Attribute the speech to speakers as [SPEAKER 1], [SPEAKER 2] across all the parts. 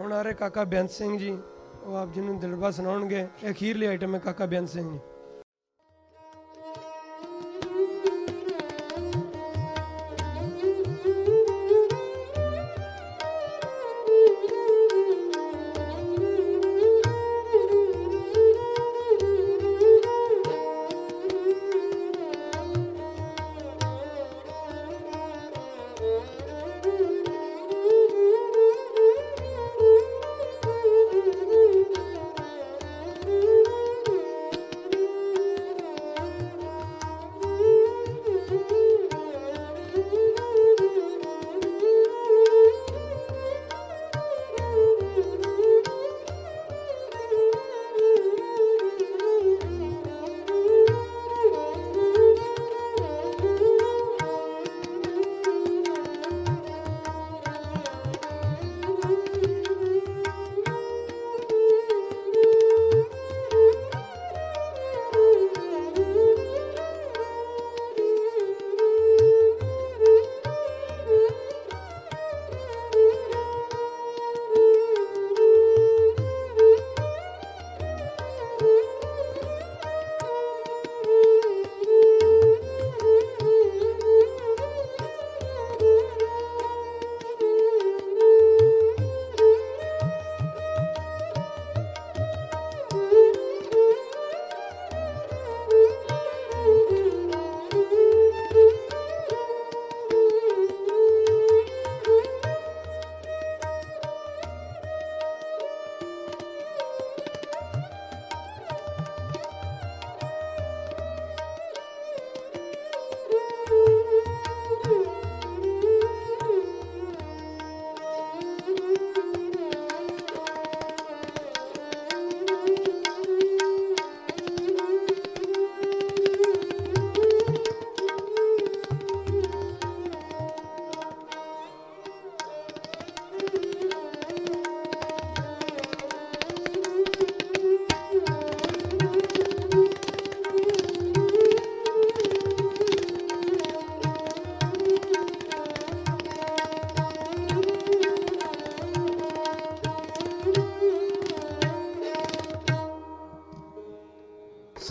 [SPEAKER 1] ਹੁਣ ਆ ਰਹੇ ਕਾਕਾ ਬੇਅੰਤ ਸਿੰਘ ਜੀ, ਉਹ ਆਪ ਜੀ ਨੂੰ ਦਿਲਬਾ ਸੁਣਾਉਣਗੇ। ਇਹ ਅਖੀਰਲੀ ਆਈਟਮ ਹੈ ਕਾਕਾ ਬੇਅੰਤ ਸਿੰਘ ਜੀ।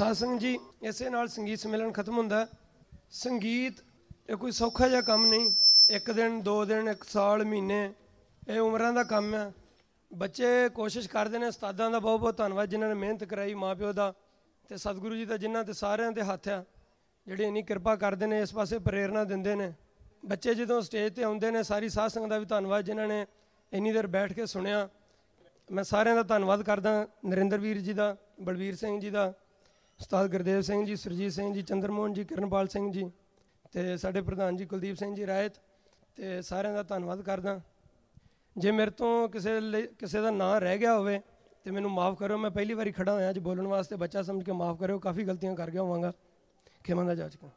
[SPEAKER 1] ਸਾਧ ਸੰਗਤ ਜੀ, ਇਸੇ ਨਾਲ ਸੰਗੀਤ ਸੰਮੇਲਨ ਖਤਮ ਹੁੰਦਾ ਸੰਗੀਤ ਇਹ ਕੋਈ ਸੌਖਾ ਜਿਹਾ ਕੰਮ ਨਹੀਂ। ਇੱਕ ਦਿਨ, ਦੋ ਦਿਨ, ਇੱਕ ਸਾਲ, ਮਹੀਨੇ, ਇਹ ਉਮਰਾਂ ਦਾ ਕੰਮ ਹੈ। ਬੱਚੇ ਕੋਸ਼ਿਸ਼ ਕਰਦੇ ਨੇ, ਉਸਤਾਦਾਂ ਦਾ ਬਹੁਤ ਬਹੁਤ ਧੰਨਵਾਦ, ਜਿਨ੍ਹਾਂ ਨੇ ਮਿਹਨਤ ਕਰਾਈ, ਮਾਪਿਓ ਦਾ ਤੇ ਸਤਿਗੁਰੂ ਜੀ ਦਾ, ਜਿਨ੍ਹਾਂ ਤੇ ਸਾਰਿਆਂ ਦੇ ਹੱਥ ਆ ਜਿਹੜੇ ਇੰਨੀ ਕਿਰਪਾ ਕਰਦੇ ਨੇ, ਇਸ ਪਾਸੇ ਪ੍ਰੇਰਣਾ ਦਿੰਦੇ ਨੇ। ਬੱਚੇ ਜਦੋਂ ਸਟੇਜ ਤੇ ਆਉਂਦੇ ਨੇ, ਸਾਰੀ ਸਾਧ ਸੰਗਤ ਦਾ ਵੀ ਧੰਨਵਾਦ, ਜਿਨ੍ਹਾਂ ਨੇ ਇੰਨੀ ਦੇਰ ਬੈਠ ਕੇ ਸੁਣਿਆ। ਮੈਂ ਸਾਰਿਆਂ ਦਾ ਧੰਨਵਾਦ ਕਰਦਾ ਨਰਿੰਦਰ ਵੀਰ ਜੀ ਦਾ ਬਲਵੀਰ ਸਿੰਘ ਜੀ ਦਾ ਉਸਤਾਦ ਗੁਰਦੇਵ ਸਿੰਘ ਜੀ, ਸੁਰਜੀਤ ਸਿੰਘ ਜੀ ਚੰਦਰਮੋਹਨ ਜੀ, ਕਿਰਨਪਾਲ ਸਿੰਘ ਜੀ ਤੇ ਸਾਡੇ ਪ੍ਰਧਾਨ ਜੀ ਕੁਲਦੀਪ ਸਿੰਘ ਜੀ ਰਾਇਤ ਤੇ ਸਾਰਿਆਂ ਦਾ ਧੰਨਵਾਦ ਕਰਦਾ। ਜੇ ਮੇਰੇ ਤੋਂ ਕਿਸੇ ਲਈ ਕਿਸੇ ਦਾ ਨਾਂ ਰਹਿ ਗਿਆ ਹੋਵੇ ਤੇ ਮੈਨੂੰ ਮਾਫ ਕਰੋ ਮੈਂ ਪਹਿਲੀ ਵਾਰੀ ਖੜਾ ਹੋਇਆ ਅੱਜ ਬੋਲਣ ਵਾਸਤੇ, ਬੱਚਾ ਸਮਝ ਕੇ ਮਾਫ ਕਰਿਓ, ਕਾਫੀ ਗਲਤੀਆਂ ਕਰ ਗਿਆ ਹੋਵਾਂਗਾ। ਖਿਮਾ ਦਾ ਜਾਚਕਾਂ।